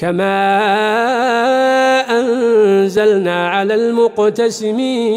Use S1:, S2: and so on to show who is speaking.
S1: كما أنزلنا على المقتسمين